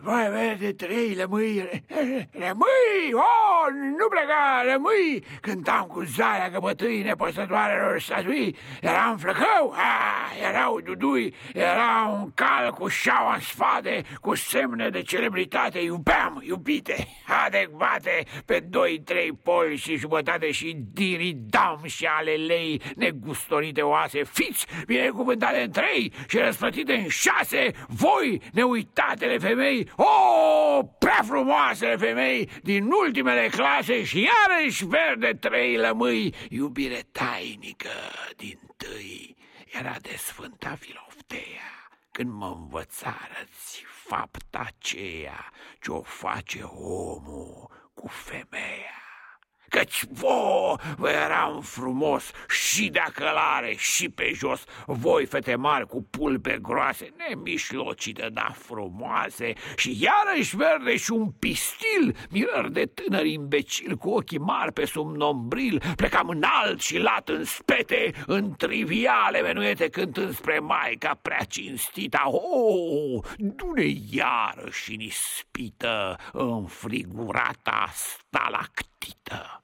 Vai vedete lei la mâie? La mâie! Oh, pleca, lămâi, cântam cu zarea căpătâi nepăsătoarelor statui, eram flăcău, ah, erau dudui, era un cal cu șaua în spate, cu semne de celebritate, iubeam, iubite, adecvate, pe doi, trei poli și jumătate și diridam și ale lei negustorite oase, fiți binecuvântate în trei și răsplătite în șase, voi, neuitatele femei, o, oh, prea frumoase femei din ultimele clase și iarăși verde trei lămâi, iubire tainică din tâi, era de Sfânta Filoftea, când mă învățarăți fapta aceea ce-o face omul cu femeia. Căci vo, vă eram frumos și de acălare și pe jos, voi fete mari cu pulpe groase, nemișlocite, dar frumoase, și iarăși verde și un pistil, mirări de tânăr imbecil cu ochii mari pe sub nombril, plecam înalt și lat în spete, în triviale menuete cântând spre maica prea cinstita, oh, dune iarăși în ispită, înfrigurata stalactită.